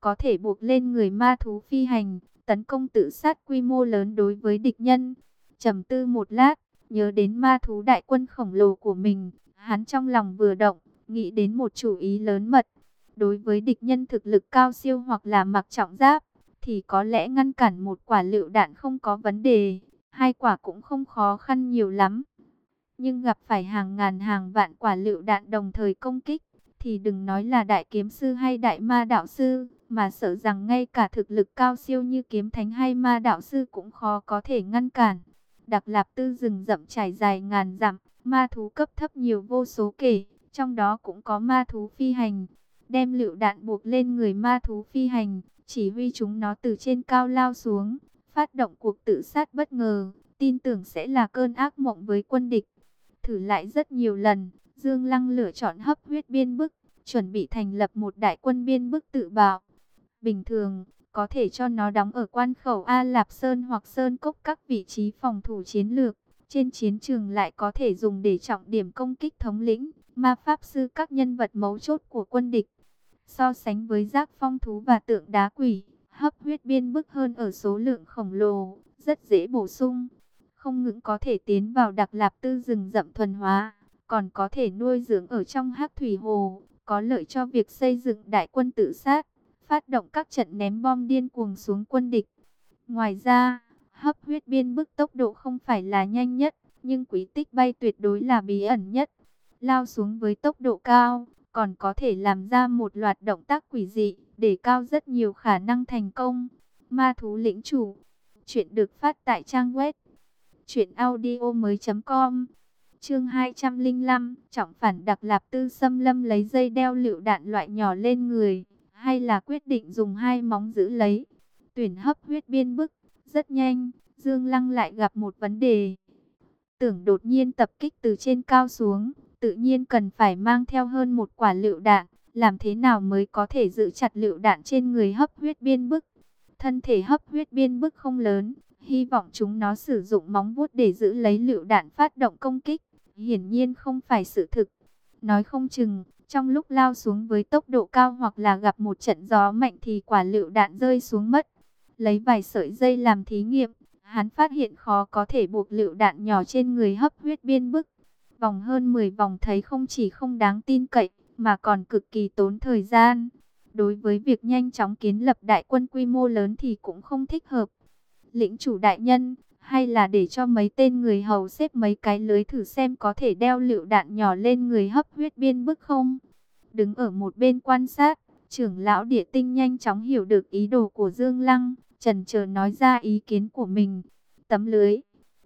có thể buộc lên người ma thú phi hành, tấn công tự sát quy mô lớn đối với địch nhân. Trầm tư một lát, nhớ đến ma thú đại quân khổng lồ của mình, hắn trong lòng vừa động, nghĩ đến một chủ ý lớn mật. Đối với địch nhân thực lực cao siêu hoặc là mặc trọng giáp, thì có lẽ ngăn cản một quả lựu đạn không có vấn đề, hai quả cũng không khó khăn nhiều lắm. Nhưng gặp phải hàng ngàn hàng vạn quả lựu đạn đồng thời công kích, thì đừng nói là đại kiếm sư hay đại ma đạo sư, mà sợ rằng ngay cả thực lực cao siêu như kiếm thánh hay ma đạo sư cũng khó có thể ngăn cản. Đặc Lạp Tư rừng rậm trải dài ngàn dặm, ma thú cấp thấp nhiều vô số kể, trong đó cũng có ma thú phi hành. Đem lựu đạn buộc lên người ma thú phi hành, chỉ huy chúng nó từ trên cao lao xuống, phát động cuộc tự sát bất ngờ, tin tưởng sẽ là cơn ác mộng với quân địch. Thử lại rất nhiều lần, Dương Lăng lựa chọn hấp huyết biên bức, chuẩn bị thành lập một đại quân biên bức tự bạo. Bình thường, có thể cho nó đóng ở quan khẩu A Lạp Sơn hoặc Sơn Cốc các vị trí phòng thủ chiến lược. Trên chiến trường lại có thể dùng để trọng điểm công kích thống lĩnh, ma pháp sư các nhân vật mấu chốt của quân địch. So sánh với giác phong thú và tượng đá quỷ, Hấp huyết biên bức hơn ở số lượng khổng lồ, rất dễ bổ sung. Không ngưỡng có thể tiến vào đặc lạp tư rừng rậm thuần hóa, còn có thể nuôi dưỡng ở trong hắc thủy hồ, có lợi cho việc xây dựng đại quân tự sát, phát động các trận ném bom điên cuồng xuống quân địch. Ngoài ra, hấp huyết biên bức tốc độ không phải là nhanh nhất, nhưng quý tích bay tuyệt đối là bí ẩn nhất. Lao xuống với tốc độ cao, còn có thể làm ra một loạt động tác quỷ dị, để cao rất nhiều khả năng thành công. Ma thú lĩnh chủ, chuyện được phát tại trang web truyệnaudiomoi.com. Chương 205, trọng phản đặc lạp tư xâm lâm lấy dây đeo lựu đạn loại nhỏ lên người, hay là quyết định dùng hai móng giữ lấy. Tuyển hấp huyết biên bức, rất nhanh, Dương Lăng lại gặp một vấn đề. Tưởng đột nhiên tập kích từ trên cao xuống, tự nhiên cần phải mang theo hơn một quả lựu đạn, làm thế nào mới có thể giữ chặt lựu đạn trên người hấp huyết biên bức. Thân thể hấp huyết biên bức không lớn, hy vọng chúng nó sử dụng móng vuốt để giữ lấy lựu đạn phát động công kích, hiển nhiên không phải sự thực. Nói không chừng, trong lúc lao xuống với tốc độ cao hoặc là gặp một trận gió mạnh thì quả lựu đạn rơi xuống mất. Lấy vài sợi dây làm thí nghiệm, hắn phát hiện khó có thể buộc lựu đạn nhỏ trên người hấp huyết biên bức. Vòng hơn 10 vòng thấy không chỉ không đáng tin cậy, mà còn cực kỳ tốn thời gian. Đối với việc nhanh chóng kiến lập đại quân quy mô lớn thì cũng không thích hợp. Lĩnh chủ đại nhân, hay là để cho mấy tên người hầu xếp mấy cái lưới thử xem có thể đeo lựu đạn nhỏ lên người hấp huyết biên bức không? Đứng ở một bên quan sát, trưởng lão địa tinh nhanh chóng hiểu được ý đồ của Dương Lăng, trần chờ nói ra ý kiến của mình. Tấm lưới,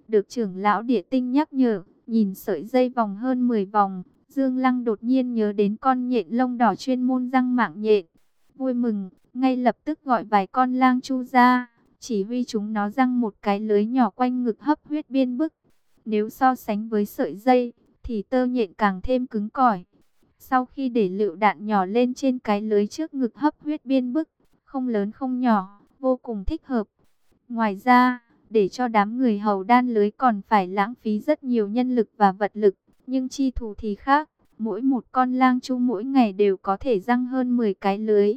được trưởng lão địa tinh nhắc nhở, nhìn sợi dây vòng hơn 10 vòng, Dương Lăng đột nhiên nhớ đến con nhện lông đỏ chuyên môn răng mạng nhện. Vui mừng, ngay lập tức gọi vài con lang chu ra, chỉ huy chúng nó răng một cái lưới nhỏ quanh ngực hấp huyết biên bức. Nếu so sánh với sợi dây, thì tơ nhện càng thêm cứng cỏi. Sau khi để lựu đạn nhỏ lên trên cái lưới trước ngực hấp huyết biên bức, không lớn không nhỏ, vô cùng thích hợp. Ngoài ra, để cho đám người hầu đan lưới còn phải lãng phí rất nhiều nhân lực và vật lực, nhưng chi thù thì khác, mỗi một con lang chu mỗi ngày đều có thể răng hơn 10 cái lưới.